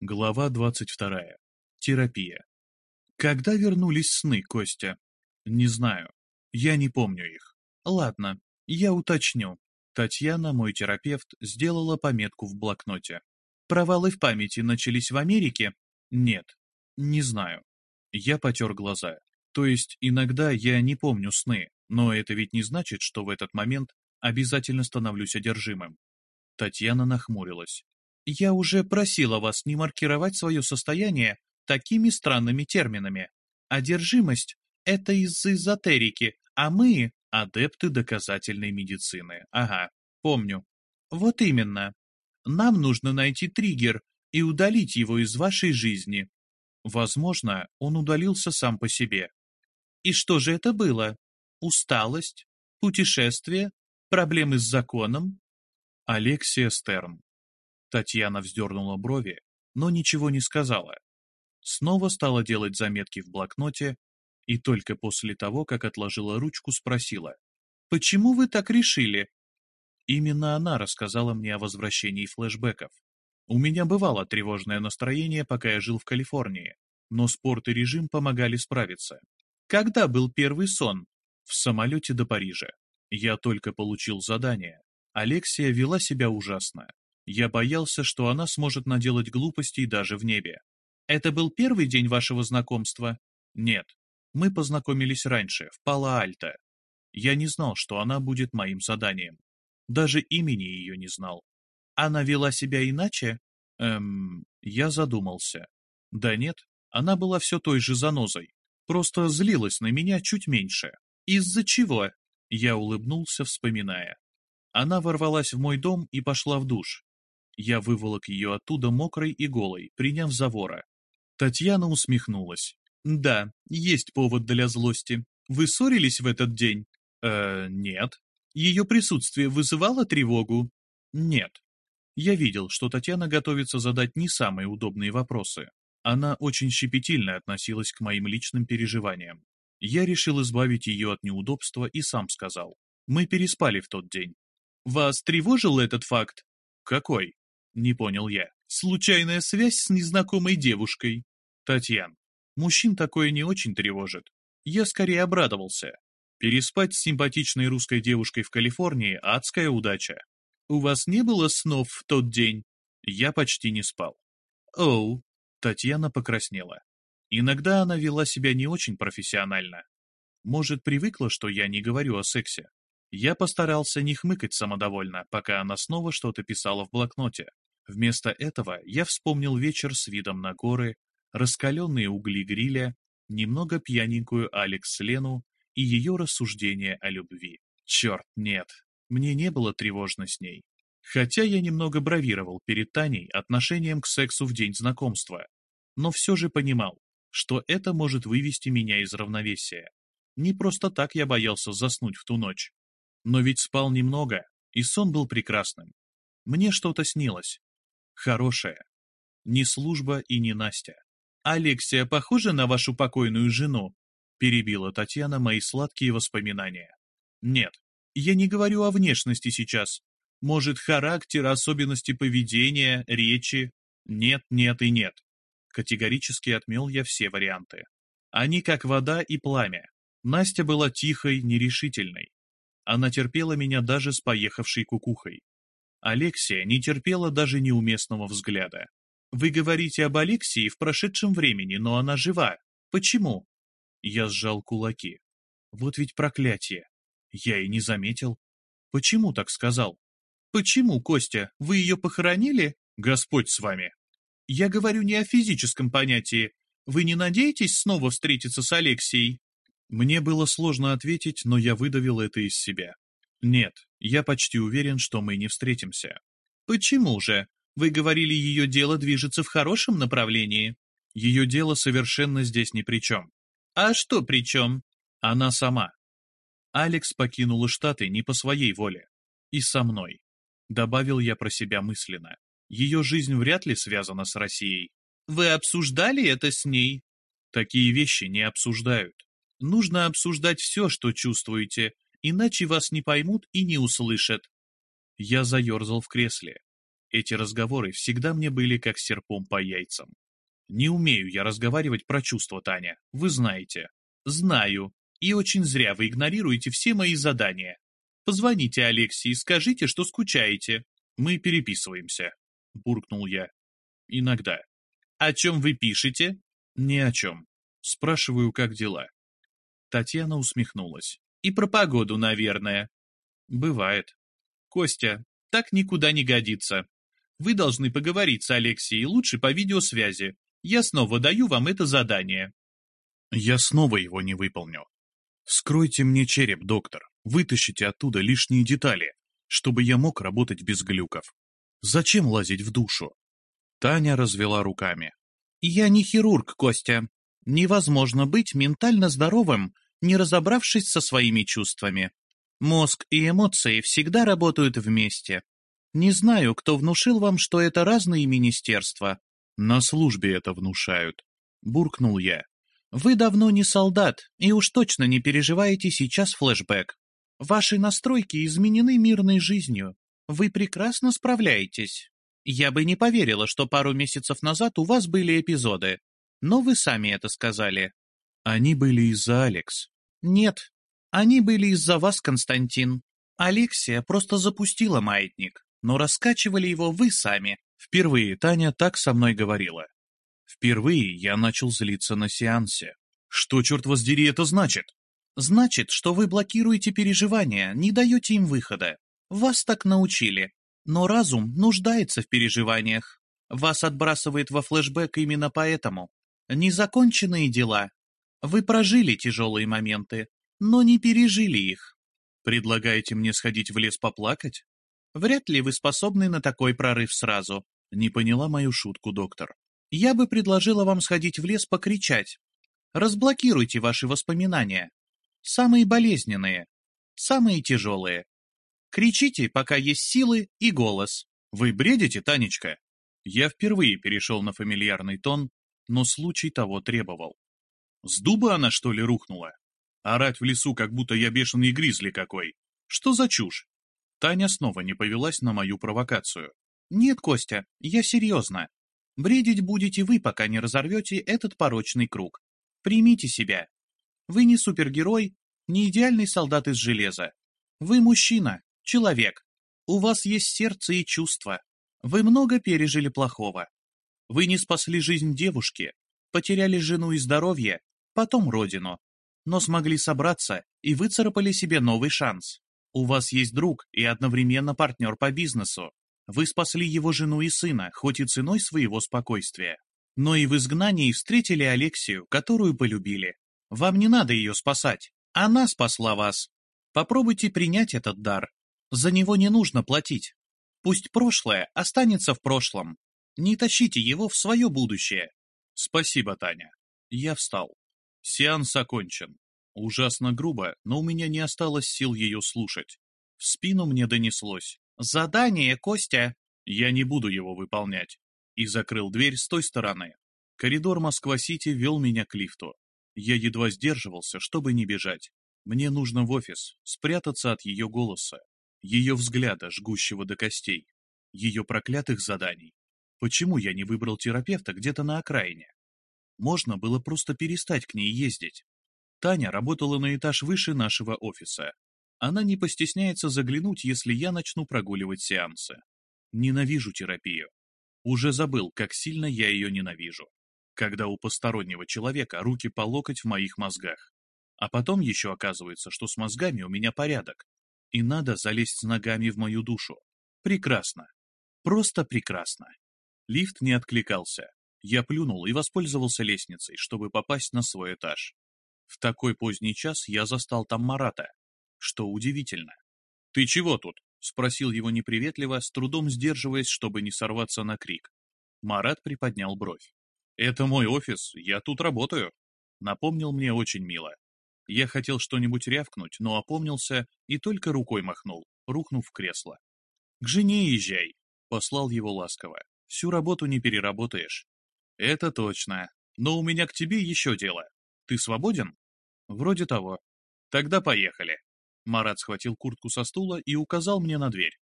Глава двадцать вторая. Терапия. Когда вернулись сны, Костя? Не знаю. Я не помню их. Ладно, я уточню. Татьяна, мой терапевт, сделала пометку в блокноте. Провалы в памяти начались в Америке? Нет. Не знаю. Я потер глаза. То есть иногда я не помню сны, но это ведь не значит, что в этот момент обязательно становлюсь одержимым. Татьяна нахмурилась. Я уже просила вас не маркировать свое состояние такими странными терминами. Одержимость – это из-за эзотерики, а мы – адепты доказательной медицины. Ага, помню. Вот именно. Нам нужно найти триггер и удалить его из вашей жизни. Возможно, он удалился сам по себе. И что же это было? Усталость? Путешествие? Проблемы с законом? Алексия Стерн. Татьяна вздернула брови, но ничего не сказала. Снова стала делать заметки в блокноте и только после того, как отложила ручку, спросила, «Почему вы так решили?» Именно она рассказала мне о возвращении флешбеков. У меня бывало тревожное настроение, пока я жил в Калифорнии, но спорт и режим помогали справиться. Когда был первый сон? В самолете до Парижа. Я только получил задание. Алексия вела себя ужасно. Я боялся, что она сможет наделать глупостей даже в небе. Это был первый день вашего знакомства? Нет. Мы познакомились раньше, в Пало-Альто. Я не знал, что она будет моим заданием. Даже имени ее не знал. Она вела себя иначе? Эм, я задумался. Да нет, она была все той же занозой. Просто злилась на меня чуть меньше. Из-за чего? Я улыбнулся, вспоминая. Она ворвалась в мой дом и пошла в душ. Я выволок ее оттуда мокрой и голой, приняв за вора. Татьяна усмехнулась. «Да, есть повод для злости. Вы ссорились в этот день?» «Э, нет». «Ее присутствие вызывало тревогу?» «Нет». Я видел, что Татьяна готовится задать не самые удобные вопросы. Она очень щепетильно относилась к моим личным переживаниям. Я решил избавить ее от неудобства и сам сказал. Мы переспали в тот день. Вас тревожил этот факт? Какой? Не понял я. Случайная связь с незнакомой девушкой. Татьян, мужчин такое не очень тревожит. Я скорее обрадовался. Переспать с симпатичной русской девушкой в Калифорнии – адская удача. У вас не было снов в тот день? Я почти не спал. Оу, Татьяна покраснела. Иногда она вела себя не очень профессионально. Может, привыкла, что я не говорю о сексе. Я постарался не хмыкать самодовольно, пока она снова что-то писала в блокноте. Вместо этого я вспомнил вечер с видом на горы, раскаленные угли гриля, немного пьяненькую Алекс Лену и ее рассуждения о любви. Черт, нет, мне не было тревожно с ней. Хотя я немного бравировал перед Таней отношением к сексу в день знакомства, но все же понимал, что это может вывести меня из равновесия. Не просто так я боялся заснуть в ту ночь. Но ведь спал немного, и сон был прекрасным. Мне что-то снилось, хорошая. Не служба и не Настя. «Алексия похожа на вашу покойную жену?» Перебила Татьяна мои сладкие воспоминания. «Нет, я не говорю о внешности сейчас. Может, характер, особенности поведения, речи? Нет, нет и нет». Категорически отмел я все варианты. Они как вода и пламя. Настя была тихой, нерешительной. Она терпела меня даже с поехавшей кукухой. Алексия не терпела даже неуместного взгляда. «Вы говорите об Алексии в прошедшем времени, но она жива. Почему?» Я сжал кулаки. Вот ведь проклятие. Я и не заметил. Почему так сказал? Почему, Костя, вы ее похоронили? Господь с вами. Я говорю не о физическом понятии. Вы не надеетесь снова встретиться с Алексией? Мне было сложно ответить, но я выдавил это из себя. Нет, я почти уверен, что мы не встретимся. Почему же? Вы говорили, ее дело движется в хорошем направлении. Ее дело совершенно здесь ни при чем. А что при чем? Она сама. Алекс покинула Штаты не по своей воле. И со мной. Добавил я про себя мысленно. Ее жизнь вряд ли связана с Россией. Вы обсуждали это с ней? Такие вещи не обсуждают. Нужно обсуждать все, что чувствуете, иначе вас не поймут и не услышат. Я заерзал в кресле. Эти разговоры всегда мне были как серпом по яйцам. Не умею я разговаривать про чувства, Таня, вы знаете. Знаю. И очень зря вы игнорируете все мои задания. Позвоните Алексии и скажите, что скучаете. Мы переписываемся. Буркнул я. Иногда. О чем вы пишете? Ни о чем. Спрашиваю, как дела. Татьяна усмехнулась. И про погоду, наверное. Бывает. Костя, так никуда не годится. Вы должны поговорить с Алексией, лучше по видеосвязи. Я снова даю вам это задание. Я снова его не выполню. Скройте мне череп, доктор. Вытащите оттуда лишние детали, чтобы я мог работать без глюков. Зачем лазить в душу? Таня развела руками. Я не хирург, Костя. Невозможно быть ментально здоровым, не разобравшись со своими чувствами. Мозг и эмоции всегда работают вместе. Не знаю, кто внушил вам, что это разные министерства. На службе это внушают. Буркнул я. Вы давно не солдат, и уж точно не переживаете сейчас флешбэк. Ваши настройки изменены мирной жизнью. Вы прекрасно справляетесь. Я бы не поверила, что пару месяцев назад у вас были эпизоды. Но вы сами это сказали. Они были из-за Алекс. Нет, они были из-за вас, Константин. Алексия просто запустила маятник, но раскачивали его вы сами. Впервые Таня так со мной говорила. Впервые я начал злиться на сеансе. Что, черт воздери, это значит? Значит, что вы блокируете переживания, не даете им выхода. Вас так научили. Но разум нуждается в переживаниях. Вас отбрасывает во флешбэк именно поэтому. Незаконченные дела. Вы прожили тяжелые моменты, но не пережили их. Предлагаете мне сходить в лес поплакать? Вряд ли вы способны на такой прорыв сразу. Не поняла мою шутку, доктор. Я бы предложила вам сходить в лес покричать. Разблокируйте ваши воспоминания. Самые болезненные, самые тяжелые. Кричите, пока есть силы и голос. Вы бредите, Танечка? Я впервые перешел на фамильярный тон, но случай того требовал. С дуба она, что ли, рухнула? Орать в лесу, как будто я бешеный гризли какой. Что за чушь? Таня снова не повелась на мою провокацию. Нет, Костя, я серьезно. Бредить будете вы, пока не разорвете этот порочный круг. Примите себя. Вы не супергерой, не идеальный солдат из железа. Вы мужчина, человек. У вас есть сердце и чувства. Вы много пережили плохого. Вы не спасли жизнь девушки, потеряли жену и здоровье, потом родину но смогли собраться и выцарапали себе новый шанс. У вас есть друг и одновременно партнер по бизнесу. Вы спасли его жену и сына, хоть и ценой своего спокойствия. Но и в изгнании встретили Алексию, которую полюбили. Вам не надо ее спасать. Она спасла вас. Попробуйте принять этот дар. За него не нужно платить. Пусть прошлое останется в прошлом. Не тащите его в свое будущее. Спасибо, Таня. Я встал. Сеанс окончен. Ужасно грубо, но у меня не осталось сил ее слушать. В спину мне донеслось. «Задание, Костя!» Я не буду его выполнять. И закрыл дверь с той стороны. Коридор Москва-Сити вел меня к лифту. Я едва сдерживался, чтобы не бежать. Мне нужно в офис, спрятаться от ее голоса, ее взгляда, жгущего до костей, ее проклятых заданий. Почему я не выбрал терапевта где-то на окраине? Можно было просто перестать к ней ездить. Таня работала на этаж выше нашего офиса. Она не постесняется заглянуть, если я начну прогуливать сеансы. Ненавижу терапию. Уже забыл, как сильно я ее ненавижу. Когда у постороннего человека руки по локоть в моих мозгах. А потом еще оказывается, что с мозгами у меня порядок. И надо залезть с ногами в мою душу. Прекрасно. Просто прекрасно. Лифт не откликался. Я плюнул и воспользовался лестницей, чтобы попасть на свой этаж. В такой поздний час я застал там Марата, что удивительно. «Ты чего тут?» — спросил его неприветливо, с трудом сдерживаясь, чтобы не сорваться на крик. Марат приподнял бровь. «Это мой офис, я тут работаю», — напомнил мне очень мило. Я хотел что-нибудь рявкнуть, но опомнился и только рукой махнул, рухнув в кресло. «К жене езжай», — послал его ласково. «Всю работу не переработаешь». «Это точно. Но у меня к тебе еще дело. Ты свободен?» «Вроде того». «Тогда поехали». Марат схватил куртку со стула и указал мне на дверь.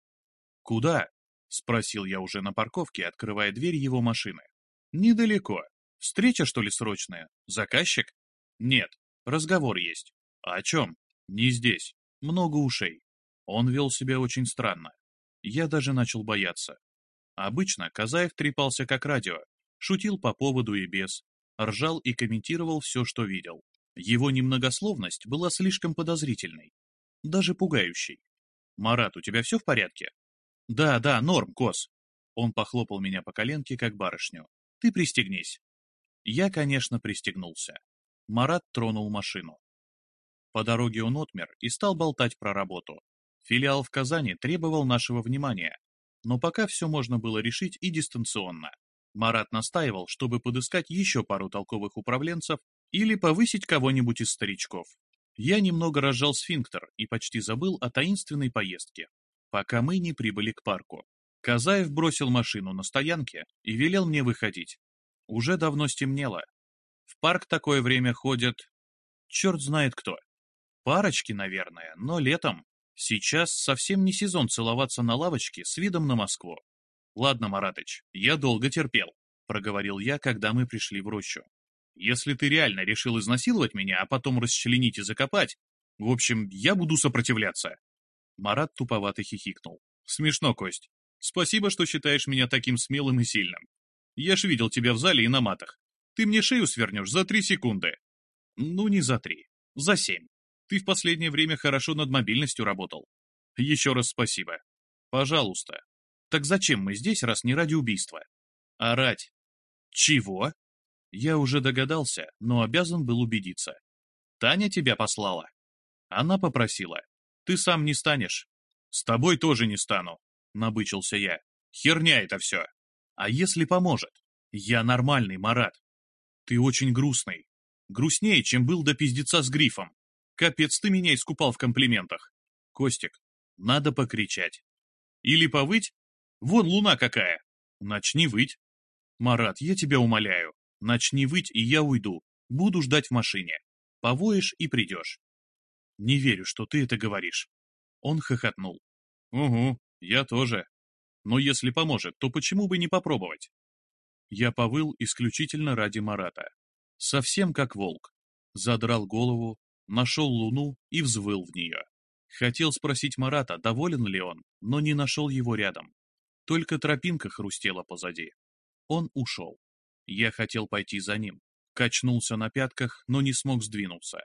«Куда?» — спросил я уже на парковке, открывая дверь его машины. «Недалеко. Встреча, что ли, срочная? Заказчик?» «Нет. Разговор есть. А о чем?» «Не здесь. Много ушей». Он вел себя очень странно. Я даже начал бояться. Обычно Казаев трепался как радио, шутил по поводу и без, ржал и комментировал все, что видел. Его немногословность была слишком подозрительной, даже пугающей. «Марат, у тебя все в порядке?» «Да, да, норм, Кос». Он похлопал меня по коленке, как барышню. «Ты пристегнись». Я, конечно, пристегнулся. Марат тронул машину. По дороге он отмер и стал болтать про работу. Филиал в Казани требовал нашего внимания, но пока все можно было решить и дистанционно. Марат настаивал, чтобы подыскать еще пару толковых управленцев или повысить кого-нибудь из старичков. Я немного разжал сфинктер и почти забыл о таинственной поездке, пока мы не прибыли к парку. Казаев бросил машину на стоянке и велел мне выходить. Уже давно стемнело. В парк такое время ходят... Черт знает кто. Парочки, наверное, но летом. Сейчас совсем не сезон целоваться на лавочке с видом на Москву. «Ладно, Маратыч, я долго терпел», — проговорил я, когда мы пришли в рощу. «Если ты реально решил изнасиловать меня, а потом расчленить и закопать, в общем, я буду сопротивляться». Марат туповато хихикнул. «Смешно, Кость. Спасибо, что считаешь меня таким смелым и сильным. Я ж видел тебя в зале и на матах. Ты мне шею свернешь за три секунды». «Ну, не за три. За семь. Ты в последнее время хорошо над мобильностью работал. Еще раз спасибо. Пожалуйста, так зачем мы здесь, раз не ради убийства? Орать. Чего? Я уже догадался, но обязан был убедиться. Таня тебя послала. Она попросила. Ты сам не станешь. С тобой тоже не стану, набычился я. Херня это все. А если поможет? Я нормальный, Марат. Ты очень грустный. Грустнее, чем был до пиздеца с грифом. Капец, ты меня искупал в комплиментах. Костик, надо покричать. Или повыть, Вон луна какая! Начни выть. Марат, я тебя умоляю. Начни выть, и я уйду. Буду ждать в машине. Повоешь и придешь. Не верю, что ты это говоришь. Он хохотнул. Угу, я тоже. Но если поможет, то почему бы не попробовать? Я повыл исключительно ради Марата. Совсем как волк. Задрал голову, нашел луну и взвыл в нее. Хотел спросить Марата, доволен ли он, но не нашел его рядом. Только тропинка хрустела позади. Он ушел. Я хотел пойти за ним. Качнулся на пятках, но не смог сдвинуться.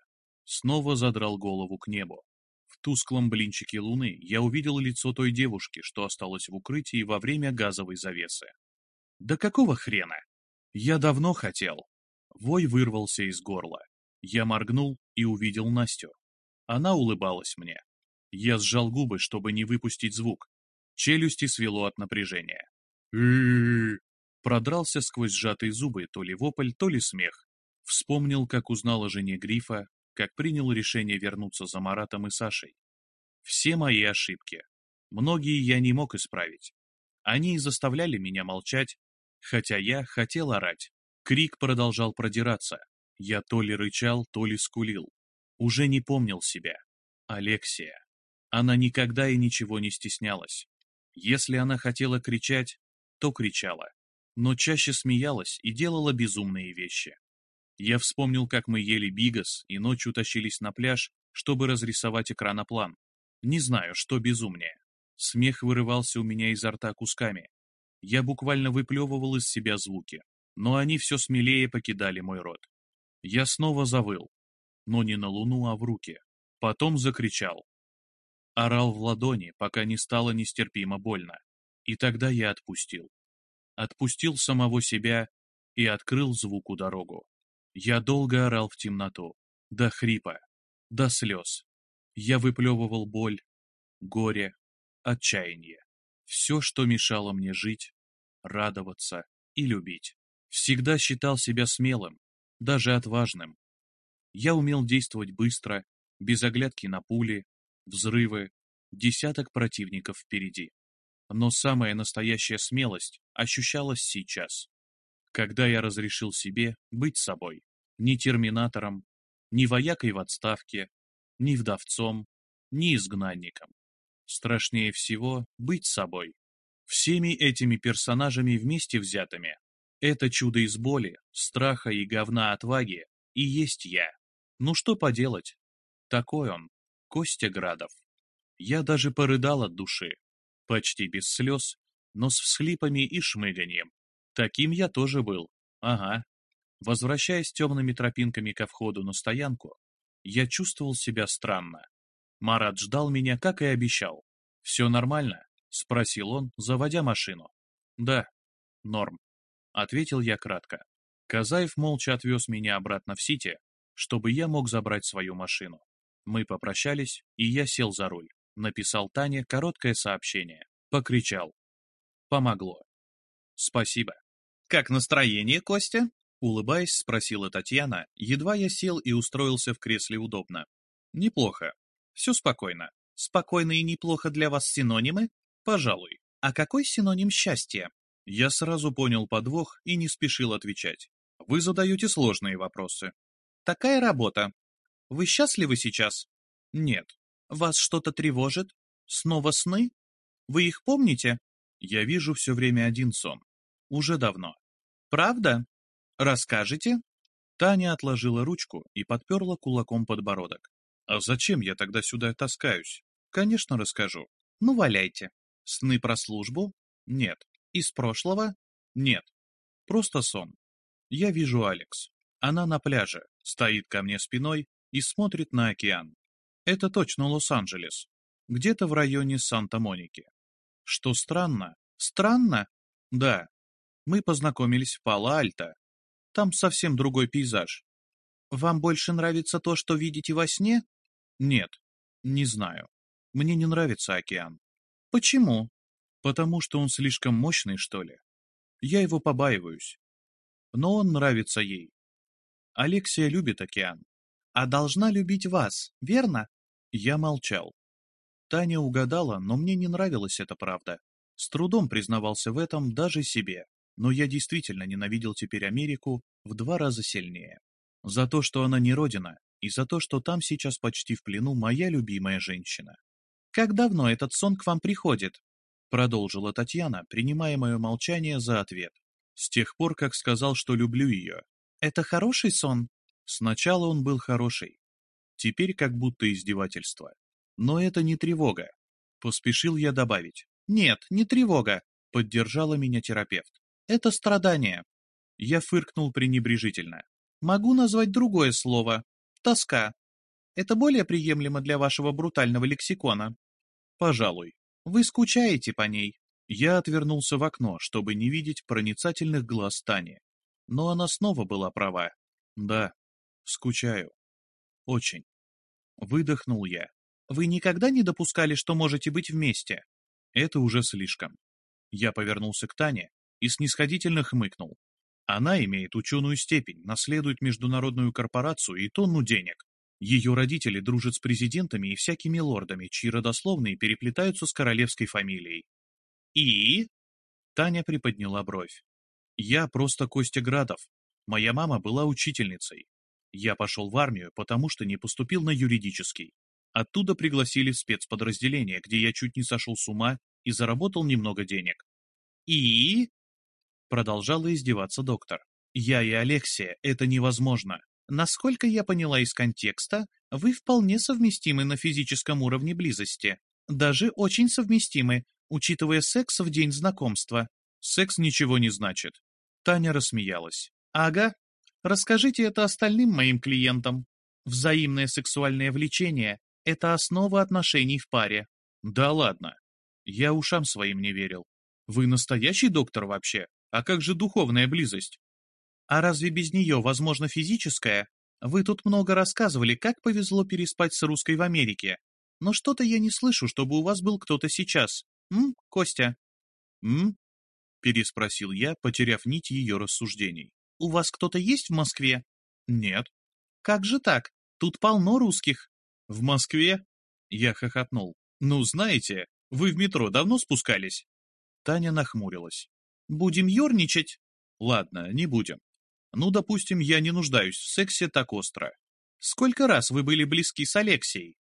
Снова задрал голову к небу. В тусклом блинчике луны я увидел лицо той девушки, что осталось в укрытии во время газовой завесы. Да какого хрена? Я давно хотел. Вой вырвался из горла. Я моргнул и увидел Настю. Она улыбалась мне. Я сжал губы, чтобы не выпустить звук, Челюсти свело от напряжения. Продрался сквозь сжатые зубы то ли вопль, то ли смех. Вспомнил, как узнал о жене Грифа, как принял решение вернуться за Маратом и Сашей. Все мои ошибки. Многие я не мог исправить. Они и заставляли меня молчать, хотя я хотел орать. Крик продолжал продираться. Я то ли рычал, то ли скулил. Уже не помнил себя. Алексия. Она никогда и ничего не стеснялась. Если она хотела кричать, то кричала, но чаще смеялась и делала безумные вещи. Я вспомнил, как мы ели бигас и ночью тащились на пляж, чтобы разрисовать экраноплан. Не знаю, что безумнее. Смех вырывался у меня изо рта кусками. Я буквально выплевывал из себя звуки, но они все смелее покидали мой рот. Я снова завыл, но не на луну, а в руки. Потом закричал. Орал в ладони, пока не стало нестерпимо больно. И тогда я отпустил. Отпустил самого себя и открыл звуку дорогу. Я долго орал в темноту, до хрипа, до слез. Я выплевывал боль, горе, отчаяние. Все, что мешало мне жить, радоваться и любить. Всегда считал себя смелым, даже отважным. Я умел действовать быстро, без оглядки на пули, взрывы, десяток противников впереди. Но самая настоящая смелость ощущалась сейчас, когда я разрешил себе быть собой, ни терминатором, ни воякой в отставке, ни вдовцом, ни изгнанником. Страшнее всего быть собой. Всеми этими персонажами вместе взятыми. Это чудо из боли, страха и говна отваги и есть я. Ну что поделать? Такой он, Костя Градов. Я даже порыдал от души. Почти без слез, но с всхлипами и шмыганием. Таким я тоже был. Ага. Возвращаясь темными тропинками ко входу на стоянку, я чувствовал себя странно. Марат ждал меня, как и обещал. «Все нормально?» — спросил он, заводя машину. «Да, норм», — ответил я кратко. Казаев молча отвез меня обратно в Сити, чтобы я мог забрать свою машину. Мы попрощались, и я сел за руль. Написал Тане короткое сообщение. Покричал. Помогло. Спасибо. «Как настроение, Костя?» Улыбаясь, спросила Татьяна, едва я сел и устроился в кресле удобно. «Неплохо. Все спокойно. Спокойно и неплохо для вас синонимы? Пожалуй. А какой синоним счастья?» Я сразу понял подвох и не спешил отвечать. Вы задаете сложные вопросы. Такая работа. Вы счастливы сейчас? Нет. Вас что-то тревожит? Снова сны? Вы их помните? Я вижу все время один сон. Уже давно. Правда? Расскажете? Таня отложила ручку и подперла кулаком подбородок. А зачем я тогда сюда таскаюсь? Конечно, расскажу. Ну, валяйте. Сны про службу? Нет. Из прошлого? Нет. Просто сон. Я вижу Алекс. Она на пляже, стоит ко мне спиной и смотрит на океан. Это точно Лос-Анджелес. Где-то в районе Санта-Моники. Что странно? Странно? Да. Мы познакомились в Пало-Альто. Там совсем другой пейзаж. Вам больше нравится то, что видите во сне? Нет. Не знаю. Мне не нравится океан. Почему? Потому что он слишком мощный, что ли. Я его побаиваюсь но он нравится ей. Алексия любит океан. А должна любить вас, верно? Я молчал. Таня угадала, но мне не нравилась эта правда. С трудом признавался в этом даже себе, но я действительно ненавидел теперь Америку в два раза сильнее. За то, что она не родина, и за то, что там сейчас почти в плену моя любимая женщина. «Как давно этот сон к вам приходит?» Продолжила Татьяна, принимая мое молчание за ответ. С тех пор, как сказал, что люблю ее. Это хороший сон? Сначала он был хороший. Теперь как будто издевательство. Но это не тревога. Поспешил я добавить. Нет, не тревога, поддержала меня терапевт. Это страдание. Я фыркнул пренебрежительно. Могу назвать другое слово. Тоска. Это более приемлемо для вашего брутального лексикона? Пожалуй. Вы скучаете по ней. Я отвернулся в окно, чтобы не видеть проницательных глаз Тани. Но она снова была права. Да, скучаю. Очень. Выдохнул я. Вы никогда не допускали, что можете быть вместе? Это уже слишком. Я повернулся к Тане и снисходительно хмыкнул. Она имеет ученую степень, наследует международную корпорацию и тонну денег. Ее родители дружат с президентами и всякими лордами, чьи родословные переплетаются с королевской фамилией. «И?» Таня приподняла бровь. «Я просто Костя Градов. Моя мама была учительницей. Я пошел в армию, потому что не поступил на юридический. Оттуда пригласили в спецподразделение, где я чуть не сошел с ума и заработал немного денег. «И?» Продолжала издеваться доктор. «Я и Алексия, это невозможно. Насколько я поняла из контекста, вы вполне совместимы на физическом уровне близости. Даже очень совместимы, учитывая секс в день знакомства. Секс ничего не значит. Таня рассмеялась. Ага. Расскажите это остальным моим клиентам. Взаимное сексуальное влечение – это основа отношений в паре. Да ладно. Я ушам своим не верил. Вы настоящий доктор вообще? А как же духовная близость? А разве без нее возможно физическая? Вы тут много рассказывали, как повезло переспать с русской в Америке. Но что-то я не слышу, чтобы у вас был кто-то сейчас. «М, Костя?» «М?» — переспросил я, потеряв нить ее рассуждений. «У вас кто-то есть в Москве?» «Нет». «Как же так? Тут полно русских». «В Москве?» Я хохотнул. «Ну, знаете, вы в метро давно спускались?» Таня нахмурилась. «Будем ерничать?» «Ладно, не будем. Ну, допустим, я не нуждаюсь в сексе так остро. Сколько раз вы были близки с Алексией?»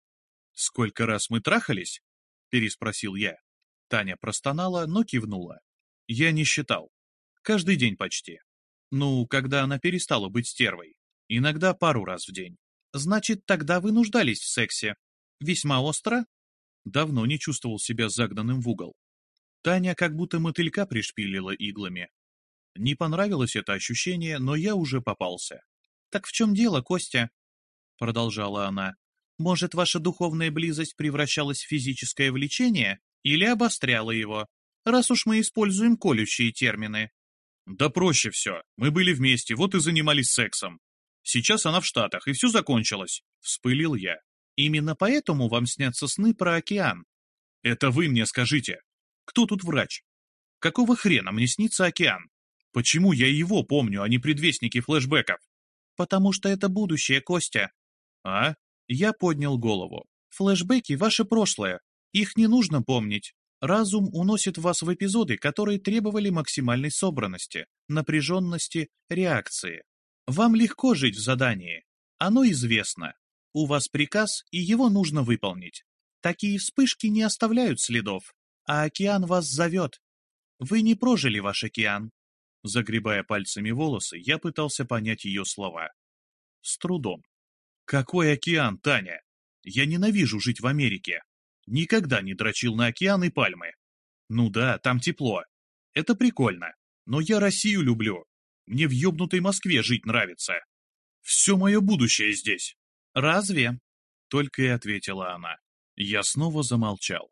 «Сколько раз мы трахались?» — переспросил я. Таня простонала, но кивнула. Я не считал. Каждый день почти. Ну, когда она перестала быть стервой. Иногда пару раз в день. Значит, тогда вы нуждались в сексе. Весьма остро? Давно не чувствовал себя загнанным в угол. Таня как будто мотылька пришпилила иглами. Не понравилось это ощущение, но я уже попался. «Так в чем дело, Костя?» Продолжала она. «Может, ваша духовная близость превращалась в физическое влечение или обостряла его, раз уж мы используем колющие термины?» «Да проще все. Мы были вместе, вот и занимались сексом. Сейчас она в Штатах, и все закончилось», — вспылил я. «Именно поэтому вам снятся сны про океан?» «Это вы мне скажите. Кто тут врач? Какого хрена мне снится океан? Почему я его помню, а не предвестники флешбеков?» «Потому что это будущее, Костя». «А?» Я поднял голову. «Флешбеки — ваше прошлое. Их не нужно помнить. Разум уносит вас в эпизоды, которые требовали максимальной собранности, напряженности, реакции. Вам легко жить в задании. Оно известно. У вас приказ, и его нужно выполнить. Такие вспышки не оставляют следов, а океан вас зовет. Вы не прожили ваш океан. Загребая пальцами волосы, я пытался понять ее слова. С трудом. Какой океан, Таня? Я ненавижу жить в Америке. Никогда не дрочил на океан и пальмы. Ну да, там тепло. Это прикольно. Но я Россию люблю. Мне в ёбнутой Москве жить нравится. Все мое будущее здесь. Разве? Только и ответила она. Я снова замолчал.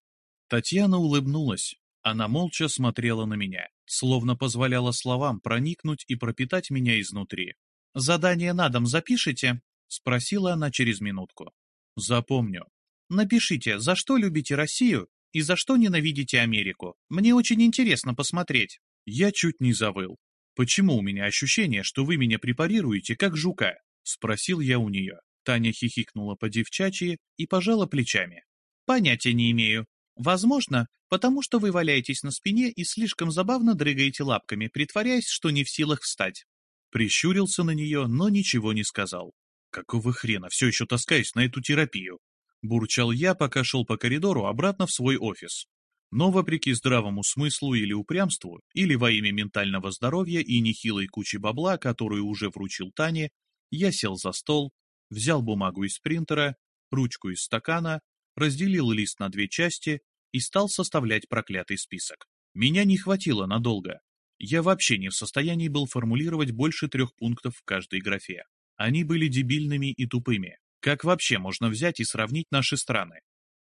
Татьяна улыбнулась. Она молча смотрела на меня, словно позволяла словам проникнуть и пропитать меня изнутри. «Задание на дом запишите?» — спросила она через минутку. «Запомню». «Напишите, за что любите Россию и за что ненавидите Америку. Мне очень интересно посмотреть». Я чуть не завыл. «Почему у меня ощущение, что вы меня препарируете, как жука?» — спросил я у нее. Таня хихикнула по-девчачьи и пожала плечами. «Понятия не имею. Возможно, потому что вы валяетесь на спине и слишком забавно дрыгаете лапками, притворяясь, что не в силах встать». Прищурился на нее, но ничего не сказал. «Какого хрена все еще таскаюсь на эту терапию?» Бурчал я, пока шел по коридору обратно в свой офис. Но вопреки здравому смыслу или упрямству, или во имя ментального здоровья и нехилой кучи бабла, которую уже вручил Тане, я сел за стол, взял бумагу из принтера, ручку из стакана, разделил лист на две части и стал составлять проклятый список. Меня не хватило надолго. Я вообще не в состоянии был формулировать больше трех пунктов в каждой графе. Они были дебильными и тупыми. Как вообще можно взять и сравнить наши страны?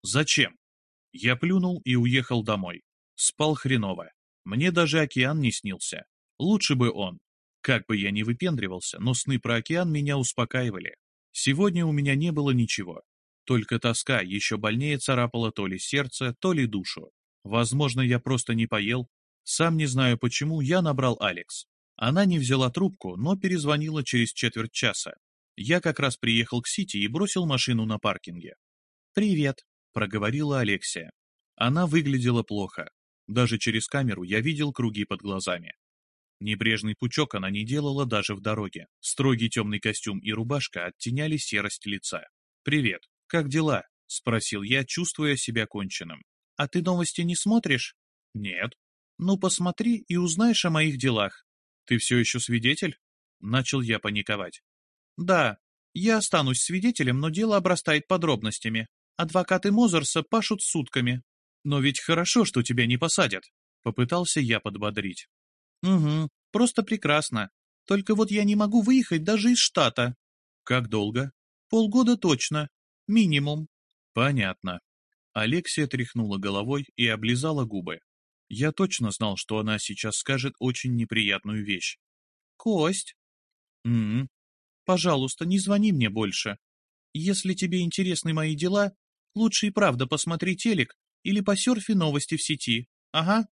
Зачем? Я плюнул и уехал домой. Спал хреново. Мне даже океан не снился. Лучше бы он. Как бы я ни выпендривался, но сны про океан меня успокаивали. Сегодня у меня не было ничего. Только тоска еще больнее царапала то ли сердце, то ли душу. Возможно, я просто не поел. Сам не знаю почему, я набрал Алекс. Она не взяла трубку, но перезвонила через четверть часа. Я как раз приехал к Сити и бросил машину на паркинге. «Привет», проговорила Алексия. Она выглядела плохо. Даже через камеру я видел круги под глазами. Небрежный пучок она не делала даже в дороге. Строгий темный костюм и рубашка оттеняли серость лица. «Привет, как дела?» — спросил я, чувствуя себя конченным. «А ты новости не смотришь?» «Нет». «Ну, посмотри и узнаешь о моих делах». «Ты все еще свидетель?» Начал я паниковать. «Да, я останусь свидетелем, но дело обрастает подробностями. Адвокаты Мозерса пашут сутками. Но ведь хорошо, что тебя не посадят. Попытался я подбодрить. Угу, просто прекрасно. Только вот я не могу выехать даже из штата. Как долго? Полгода точно. Минимум. Понятно. Алексия тряхнула головой и облизала губы. Я точно знал, что она сейчас скажет очень неприятную вещь. Кость? М, Пожалуйста, не звони мне больше. Если тебе интересны мои дела, Лучше и правда посмотри телек или посерфи новости в сети. Ага.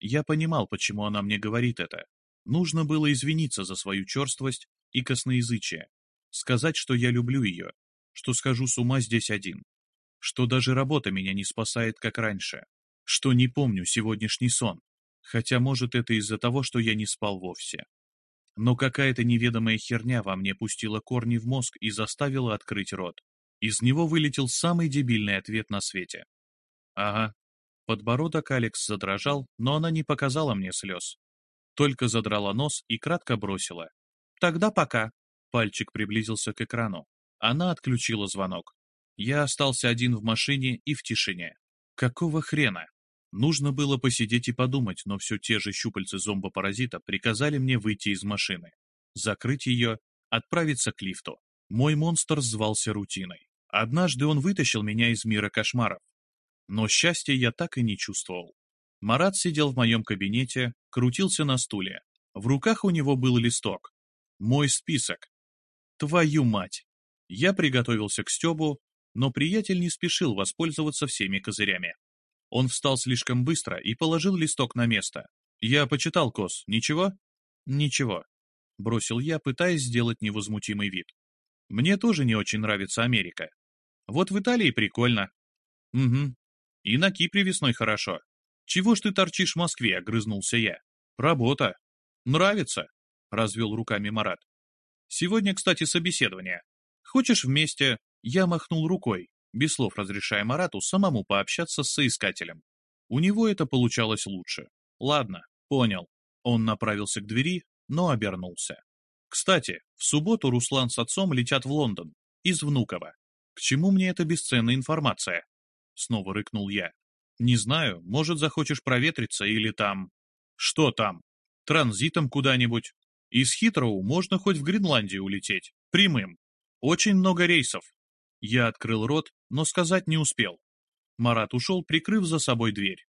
Я понимал, почему она мне говорит это. Нужно было извиниться за свою черствость и косноязычие. Сказать, что я люблю ее, что схожу с ума здесь один, что даже работа меня не спасает, как раньше, что не помню сегодняшний сон, хотя, может, это из-за того, что я не спал вовсе. Но какая-то неведомая херня во мне пустила корни в мозг и заставила открыть рот. Из него вылетел самый дебильный ответ на свете. Ага, Подбородок Алекс задрожал, но она не показала мне слез. Только задрала нос и кратко бросила. «Тогда пока». Пальчик приблизился к экрану. Она отключила звонок. Я остался один в машине и в тишине. Какого хрена? Нужно было посидеть и подумать, но все те же щупальцы зомбопаразита приказали мне выйти из машины, закрыть ее, отправиться к лифту. Мой монстр звался рутиной. Однажды он вытащил меня из мира кошмаров. Но счастья я так и не чувствовал. Марат сидел в моем кабинете, крутился на стуле. В руках у него был листок. Мой список. Твою мать! Я приготовился к Стебу, но приятель не спешил воспользоваться всеми козырями. Он встал слишком быстро и положил листок на место. Я почитал Кос. Ничего? Ничего. Бросил я, пытаясь сделать невозмутимый вид. Мне тоже не очень нравится Америка. Вот в Италии прикольно. Угу. И на Кипре весной хорошо. Чего ж ты торчишь в Москве, огрызнулся я. Работа. Нравится, развел руками Марат. Сегодня, кстати, собеседование. Хочешь вместе? Я махнул рукой, без слов разрешая Марату самому пообщаться с соискателем. У него это получалось лучше. Ладно, понял. Он направился к двери, но обернулся. Кстати, в субботу Руслан с отцом летят в Лондон, из Внуково. К чему мне эта бесценная информация? Снова рыкнул я. Не знаю, может захочешь проветриться или там... Что там? Транзитом куда-нибудь? Из Хитроу можно хоть в Гренландию улететь, прямым. Очень много рейсов. Я открыл рот, но сказать не успел. Марат ушел, прикрыв за собой дверь.